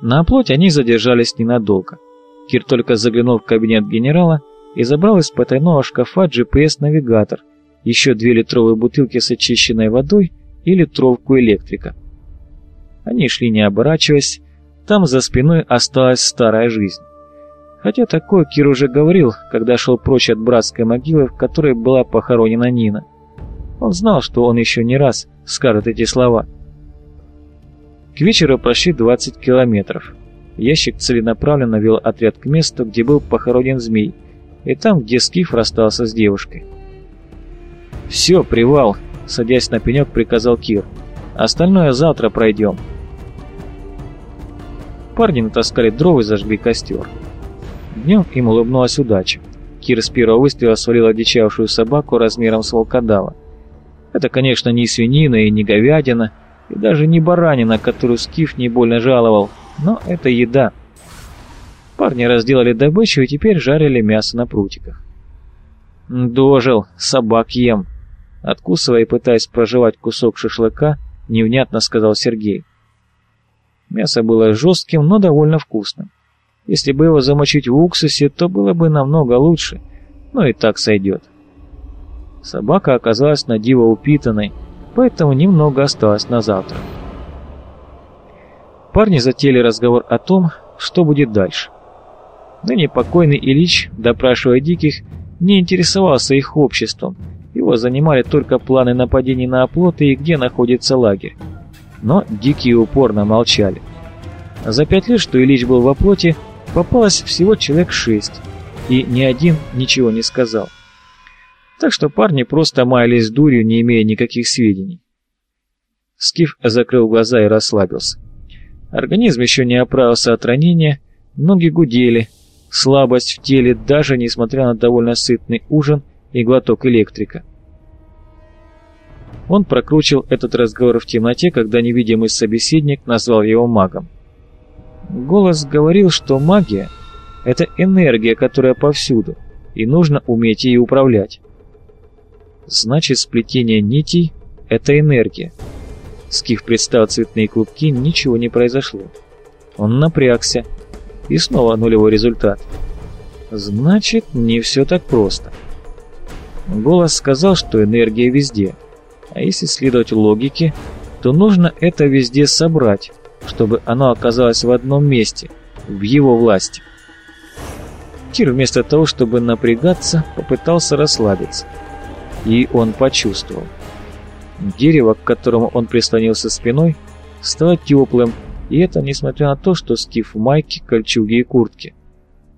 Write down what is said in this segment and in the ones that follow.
На оплоте они задержались ненадолго. Кир только заглянул в кабинет генерала и забрал из потайного шкафа GPS-навигатор, еще две литровые бутылки с очищенной водой и литровку электрика. Они шли не оборачиваясь, там за спиной осталась старая жизнь. Хотя такое Кир уже говорил, когда шел прочь от братской могилы, в которой была похоронена Нина. Он знал, что он еще не раз скажет эти слова. К вечеру прошли 20 километров. Ящик целенаправленно вел отряд к месту, где был похоронен змей, и там, где Скиф расстался с девушкой. «Все, привал!» — садясь на пенек, приказал Кир. «Остальное завтра пройдем». Парни натаскали дров и зажгли костер. Днем им улыбнулась удача. Кир с первого выстрела свалил одичавшую собаку размером с волкодава. Это, конечно, не свинина и не говядина, и даже не баранина, которую Скиф не больно жаловал, но это еда. Парни разделали добычу и теперь жарили мясо на прутиках. «Дожил, собак ем», — откусывая и пытаясь проживать кусок шашлыка, невнятно сказал Сергей. Мясо было жестким, но довольно вкусным. Если бы его замочить в уксусе, то было бы намного лучше, но и так сойдет. Собака оказалась на диво упитанной, поэтому немного осталось на завтра. Парни затеяли разговор о том, что будет дальше. Ныне покойный Ильич, допрашивая диких, не интересовался их обществом, его занимали только планы нападений на оплоты и где находится лагерь. Но дикие упорно молчали. За пять лет, что Ильич был в оплоте, попалось всего человек шесть, и ни один ничего не сказал. Так что парни просто маялись дурью, не имея никаких сведений. Скиф закрыл глаза и расслабился. Организм еще не оправился от ранения, ноги гудели, слабость в теле, даже несмотря на довольно сытный ужин и глоток электрика. Он прокручивал этот разговор в темноте, когда невидимый собеседник назвал его магом. Голос говорил, что магия — это энергия, которая повсюду, и нужно уметь ей управлять. Значит, сплетение нитей — это энергия. Скиф представил цветные клубки, ничего не произошло. Он напрягся. И снова нулевой результат. Значит, не все так просто. Голос сказал, что энергия везде. А если следовать логике, то нужно это везде собрать, чтобы оно оказалось в одном месте, в его власти. Кир вместо того, чтобы напрягаться, попытался расслабиться. И он почувствовал. Дерево, к которому он прислонился спиной, стало теплым, и это несмотря на то, что скиф в майке, кольчуге и куртке.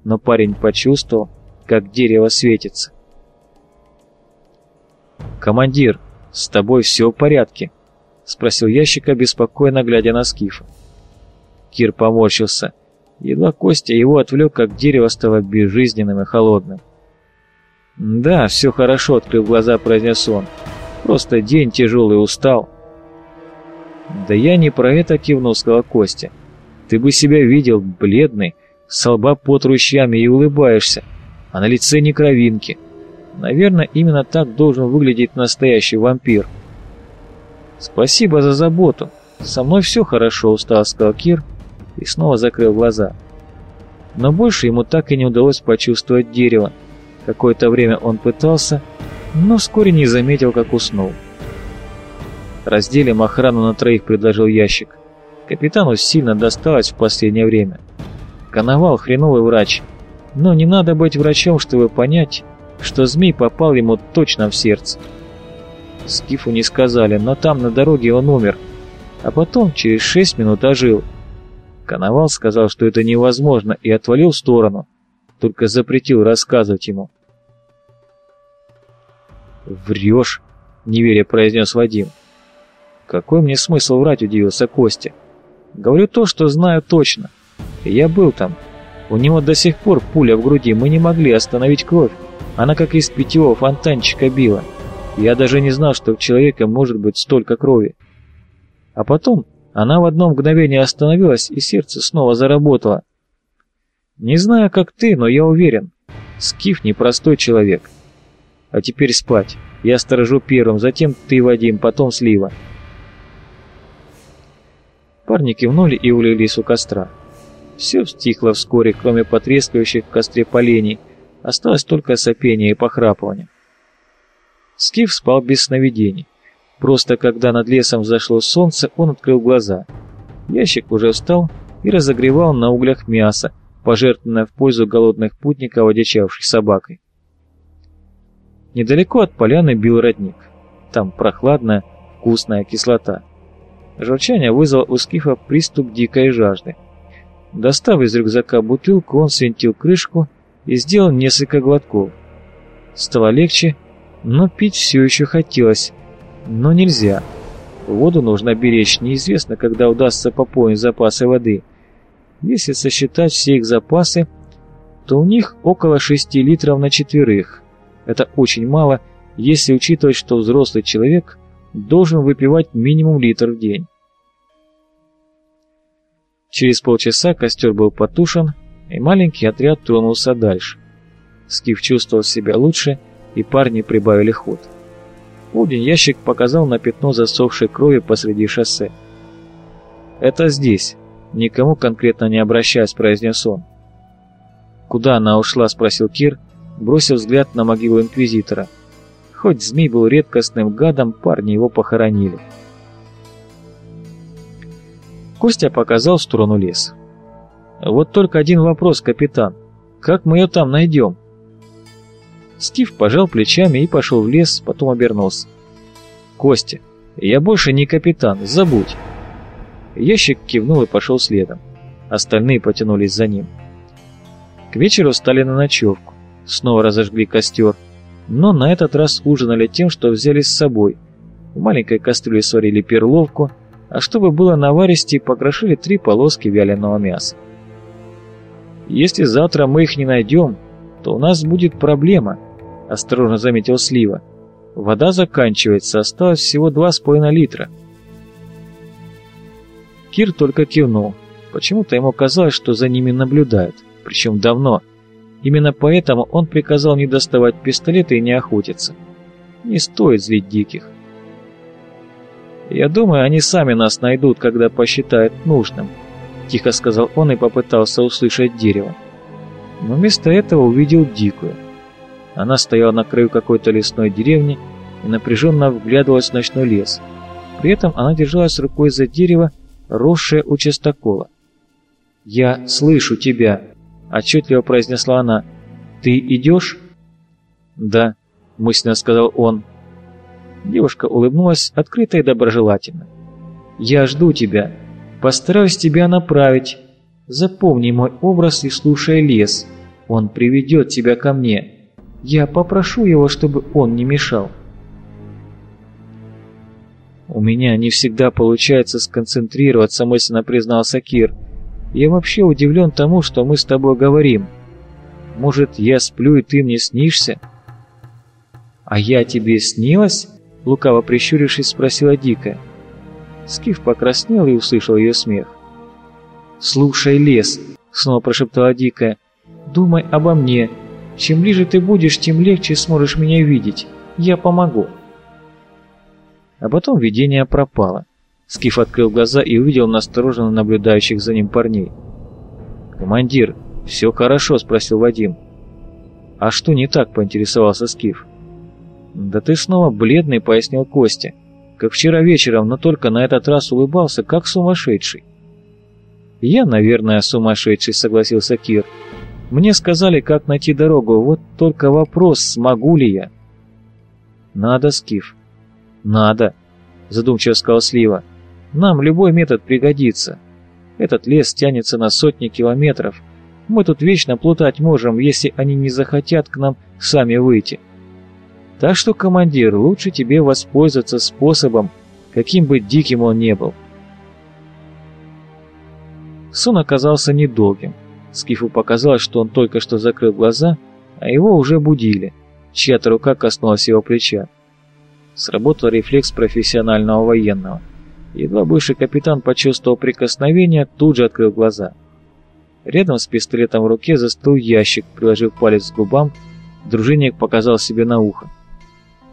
Но парень почувствовал, как дерево светится. «Командир, с тобой все в порядке?» — спросил ящика, беспокойно глядя на скифа. Кир поморщился. Едва Костя его отвлек, как дерево стало безжизненным и холодным. «Да, все хорошо», — открыв глаза, произнес он. «Просто день тяжелый, устал». «Да я не про это кивнул», — сказал Костя. «Ты бы себя видел, бледный, с лба под ручьями и улыбаешься, а на лице не кровинки. Наверное, именно так должен выглядеть настоящий вампир». «Спасибо за заботу. Со мной все хорошо», — устал, — сказал Кир и снова закрыл глаза. Но больше ему так и не удалось почувствовать дерево, Какое-то время он пытался, но вскоре не заметил, как уснул. «Разделим охрану на троих», — предложил ящик. Капитану сильно досталось в последнее время. Коновал — хреновый врач, но не надо быть врачом, чтобы понять, что змей попал ему точно в сердце. Скифу не сказали, но там на дороге он умер, а потом через шесть минут ожил. Коновал сказал, что это невозможно, и отвалил в сторону, только запретил рассказывать ему. «Врешь», — неверя произнес Вадим. «Какой мне смысл врать?» — удивился Костя. «Говорю то, что знаю точно. Я был там. У него до сих пор пуля в груди, мы не могли остановить кровь. Она как из питьевого фонтанчика била. Я даже не знал, что у человека может быть столько крови. А потом она в одно мгновение остановилась, и сердце снова заработало. Не знаю, как ты, но я уверен, Скиф непростой человек. А теперь спать. Я сторожу первым, затем ты, Вадим, потом Слива. Парни кивнули и улеглись у костра. Все стихло вскоре, кроме потрескивающих в костре полений, осталось только сопение и похрапывание. Скиф спал без сновидений. Просто когда над лесом взошло солнце, он открыл глаза. Ящик уже встал и разогревал на углях мясо, пожертвованное в пользу голодных путников, одичавших собакой. Недалеко от поляны бил родник. Там прохладная, вкусная кислота. Журчание вызвало у Скифа приступ дикой жажды. Достав из рюкзака бутылку, он свинтил крышку и сделал несколько глотков. Стало легче, но пить все еще хотелось, но нельзя. Воду нужно беречь, неизвестно, когда удастся пополнить запасы воды. Если сосчитать все их запасы, то у них около 6 литров на четверых. Это очень мало, если учитывать, что взрослый человек должен выпивать минимум литр в день. Через полчаса костер был потушен, и маленький отряд тронулся дальше. Скиф чувствовал себя лучше, и парни прибавили ход. полдень ящик показал на пятно засохшей крови посреди шоссе. «Это здесь», — никому конкретно не обращаясь, произнес он. «Куда она ушла?» — спросил Кир, бросив взгляд на могилу Инквизитора. Хоть змей был редкостным гадом, парни его похоронили. Костя показал в сторону леса. «Вот только один вопрос, капитан. Как мы ее там найдем?» Стив пожал плечами и пошел в лес, потом обернулся. «Костя, я больше не капитан, забудь!» Ящик кивнул и пошел следом. Остальные потянулись за ним. К вечеру стали на ночевку. Снова разожгли костер, но на этот раз ужинали тем, что взяли с собой. В маленькой кастрюле сварили перловку, а чтобы было наваристее, покрошили три полоски вяленого мяса. «Если завтра мы их не найдем, то у нас будет проблема», — осторожно заметил Слива. «Вода заканчивается, осталось всего два с половиной литра». Кир только кивнул. Почему-то ему казалось, что за ними наблюдают, причем давно. Именно поэтому он приказал не доставать пистолеты и не охотиться. Не стоит злить диких. «Я думаю, они сами нас найдут, когда посчитают нужным», — тихо сказал он и попытался услышать дерево. Но вместо этого увидел дикую. Она стояла на краю какой-то лесной деревни и напряженно вглядывалась в ночной лес. При этом она держалась рукой за дерево, росшее у частокола. «Я слышу тебя», — отчетливо произнесла она. «Ты идешь?» «Да», — мысленно сказал он. Девушка улыбнулась открыто и доброжелательно. «Я жду тебя. Постараюсь тебя направить. Запомни мой образ и слушай лес. Он приведет тебя ко мне. Я попрошу его, чтобы он не мешал». «У меня не всегда получается сконцентрироваться», — мысленно признался Кир. «Я вообще удивлен тому, что мы с тобой говорим. Может, я сплю, и ты мне снишься?» «А я тебе снилась?» Лукаво прищурившись, спросила Дикая. Скиф покраснел и услышал ее смех. «Слушай, лес!» — снова прошептала Дикая. «Думай обо мне. Чем ближе ты будешь, тем легче сможешь меня видеть. Я помогу». А потом видение пропало. Скиф открыл глаза и увидел настороженно наблюдающих за ним парней. «Командир, все хорошо?» — спросил Вадим. «А что не так?» — поинтересовался Скиф. «Да ты снова бледный», — пояснил Костя. «Как вчера вечером, но только на этот раз улыбался, как сумасшедший». «Я, наверное, сумасшедший», — согласился Кир. «Мне сказали, как найти дорогу, вот только вопрос, смогу ли я». «Надо, Скиф». «Надо», — задумчиво сказал Слива. «Нам любой метод пригодится. Этот лес тянется на сотни километров. Мы тут вечно плутать можем, если они не захотят к нам сами выйти». Так что, командир, лучше тебе воспользоваться способом, каким бы диким он не был. Сон оказался недолгим. Скифу показалось, что он только что закрыл глаза, а его уже будили. Чья-то рука коснулась его плеча. Сработал рефлекс профессионального военного. Едва бывший капитан почувствовал прикосновение, тут же открыл глаза. Рядом с пистолетом в руке застыл ящик, приложив палец к губам, дружинник показал себе на ухо.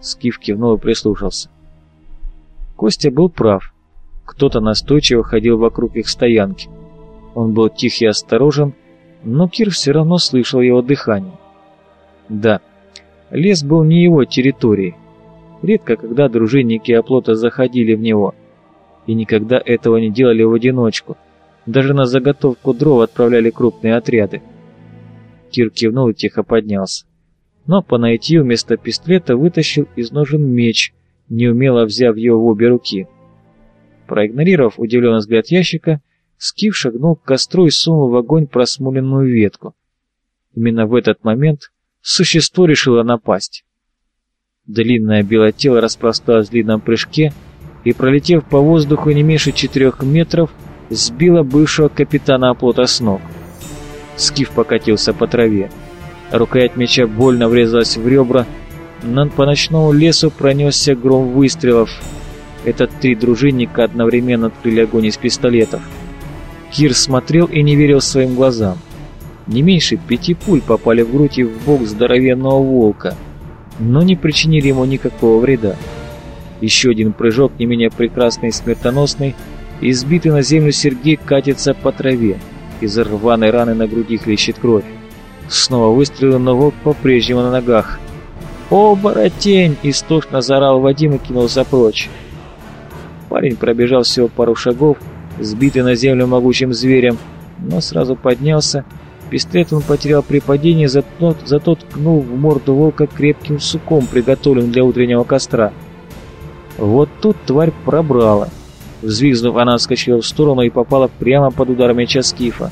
Скиф кивнул и прислушался. Костя был прав. Кто-то настойчиво ходил вокруг их стоянки. Он был тих и осторожен, но Кир все равно слышал его дыхание. Да, лес был не его территорией. Редко когда дружинники оплота заходили в него. И никогда этого не делали в одиночку. Даже на заготовку дров отправляли крупные отряды. Кир кивнул и тихо поднялся. Но по наитию вместо пистолета вытащил из ножен меч, неумело взяв его в обе руки. Проигнорировав удивленный взгляд ящика, Скиф шагнул к костру и сунул в огонь просмоленную ветку. Именно в этот момент существо решило напасть. Длинное белое тело распросталось в длинном прыжке и, пролетев по воздуху не меньше четырех метров, сбило бывшего капитана оплота с ног. Скиф покатился по траве. Рукоять меча больно врезалась в ребра, но по ночному лесу пронесся гром выстрелов. Этот три дружинника одновременно открыли огонь из пистолетов. Кир смотрел и не верил своим глазам. Не меньше пяти пуль попали в грудь и в бок здоровенного волка, но не причинили ему никакого вреда. Еще один прыжок, не менее прекрасный и смертоносный, избитый на землю Сергей катится по траве. Из рваной раны на груди хлещет кровь. Снова выстрелы, но волк по-прежнему на ногах. «О, боротень!» — истошно заорал Вадим и кинулся прочь. Парень пробежал всего пару шагов, сбитый на землю могучим зверем, но сразу поднялся. Пистолет он потерял при падении, зато, зато ткнул в морду волка крепким суком, приготовленным для утреннего костра. Вот тут тварь пробрала. Взвизгнув, она отскочила в сторону и попала прямо под удар меча Скифа.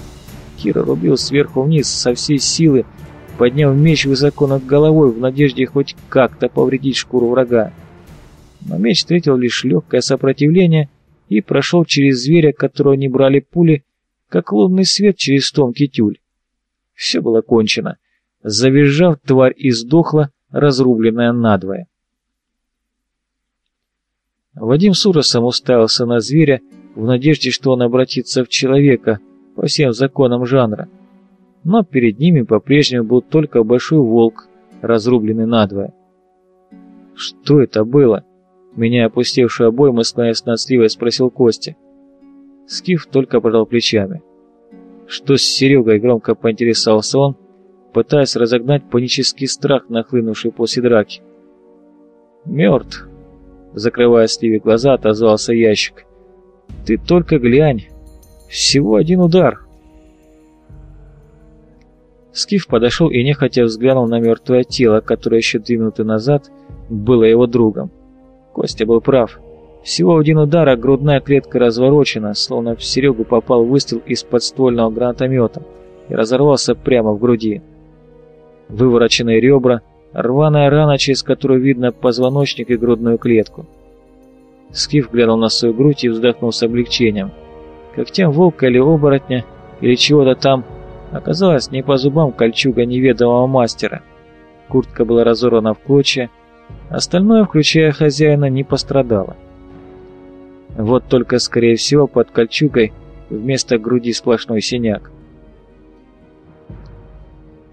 Кира рубил сверху вниз со всей силы, подняв меч высоко над головой в надежде хоть как-то повредить шкуру врага. Но меч встретил лишь легкое сопротивление и прошел через зверя, которого не брали пули, как лунный свет через тонкий тюль. Все было кончено. Завизжав, тварь издохла, разрубленная надвое. Вадим с ужасом уставился на зверя в надежде, что он обратится в человека по всем законам жанра. Но перед ними по-прежнему был только большой волк, разрубленный надвое. Что это было? Меня опустевший обоймы, склоняясь над сливой, спросил Костя. Скиф только пожал плечами. Что с Серегой, громко поинтересовался он, пытаясь разогнать панический страх, нахлынувший после драки. «Мертв», — закрывая Сливе глаза, отозвался ящик. «Ты только глянь, всего один удар». Скиф подошел и нехотя взглянул на мертвое тело, которое еще две минуты назад было его другом. Костя был прав. Всего один удар, а грудная клетка разворочена, словно в Серегу попал выстрел из подствольного гранатомета и разорвался прямо в груди. Вывороченные ребра, рваная рана, через которую видно позвоночник и грудную клетку. Скиф глянул на свою грудь и вздохнул с облегчением. Как тем волка или оборотня, или чего-то там, оказалось не по зубам кольчуга неведомого мастера. Куртка была разорвана в клочья, Остальное, включая хозяина, не пострадало. Вот только, скорее всего, под кольчугой вместо груди сплошной синяк.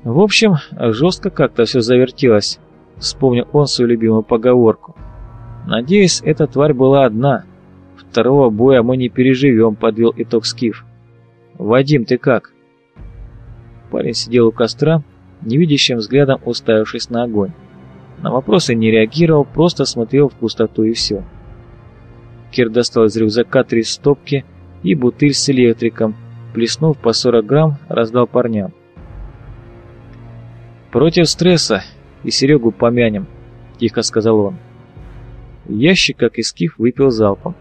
В общем, жестко как-то все завертелось, вспомнил он свою любимую поговорку. Надеюсь, эта тварь была одна. Второго боя мы не переживем, подвел итог Скиф. Вадим, ты как? Парень сидел у костра, невидящим взглядом уставившись на огонь. На вопросы не реагировал, просто смотрел в пустоту и все. Кир достал из рюкзака три стопки и бутыль с электриком, плеснув по 40 грамм, раздал парням. «Против стресса и Серегу помянем», — тихо сказал он. Ящик, как и скиф, выпил залпом.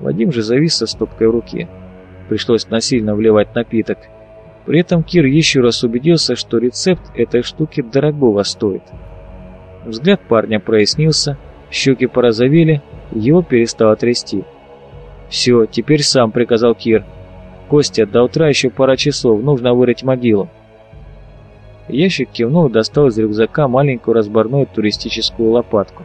Вадим же завис со стопкой в руке. Пришлось насильно вливать напиток. При этом Кир еще раз убедился, что рецепт этой штуки дорогого стоит. Взгляд парня прояснился, щеки порозовели, его перестало трясти. «Все, теперь сам», — приказал Кир. «Костя, до утра еще пара часов, нужно вырыть могилу». Ящик кивнул достал из рюкзака маленькую разборную туристическую лопатку.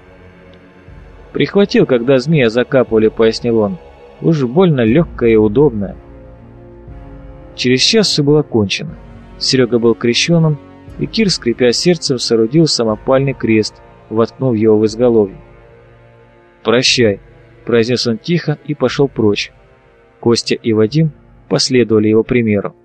«Прихватил, когда змея закапывали», — пояснил он. «Уж больно легкая и удобная». Через час все было кончено. Серега был крещеным, и Кир, скрипя сердцем, соорудил самопальный крест, воткнув его в изголовье. «Прощай», — произнес он тихо и пошел прочь. Костя и Вадим последовали его примеру.